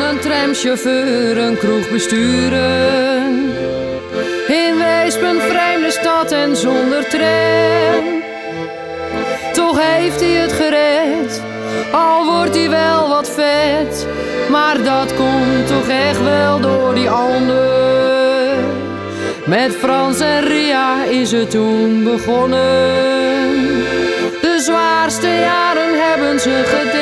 een tramchauffeur een kroeg besturen. In Weesp een vreemde stad en zonder tram. Toch heeft hij het gered, al wordt hij wel wat vet. Maar dat komt toch echt wel door die ander. Met Frans en Ria is het toen begonnen. De zwaarste jaren hebben ze gedeeld.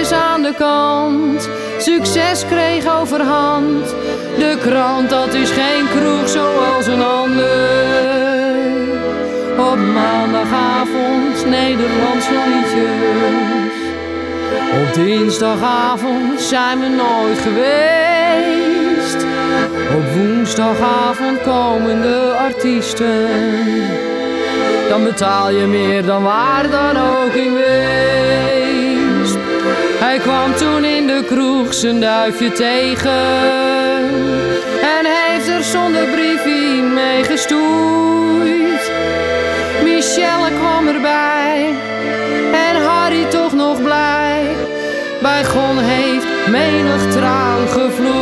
Is aan de kant. Succes kreeg overhand. De krant, dat is geen kroeg zoals een ander. Op maandagavond Nederlandse liedjes. Op dinsdagavond zijn we nooit geweest. Op woensdagavond komen de artiesten. Dan betaal je meer dan waar dan ook in Weesp. Hij kwam toen in de kroeg zijn duifje tegen. En heeft er zonder briefie mee gestoeid. Michelle kwam erbij. En Harry toch nog blij. Bij Gon heeft menig traan gevloeid.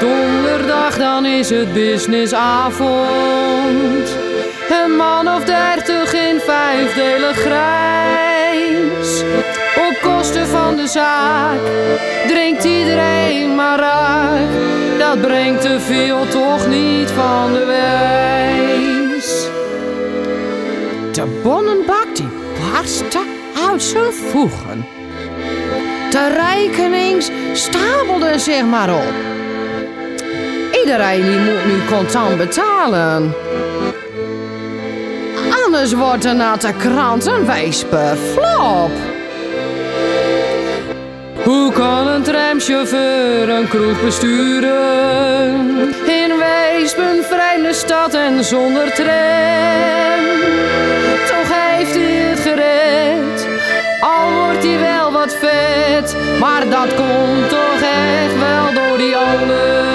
Donderdag dan is het businessavond. Een man of dertig in vijfdelig grijs. Drinkt iedereen maar raak. Dat brengt te veel toch niet van de wijs. De bonnenbak die barstte uit zijn voegen. De rekenings stapelden zich maar op. Iedereen die moet nu contant betalen. Anders wordt er na de krant een flop. Hoe kan een tramchauffeur een kroeg besturen? In Weesp een vreemde stad en zonder tram. Toch heeft hij het gered, al wordt hij wel wat vet. Maar dat komt toch echt wel door die ander.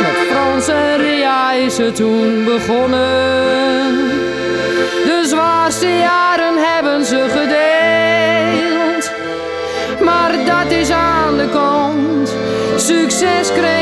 Met Frans en Ria is het toen begonnen. De zwaarste jaren hebben ze gedeeld. Succes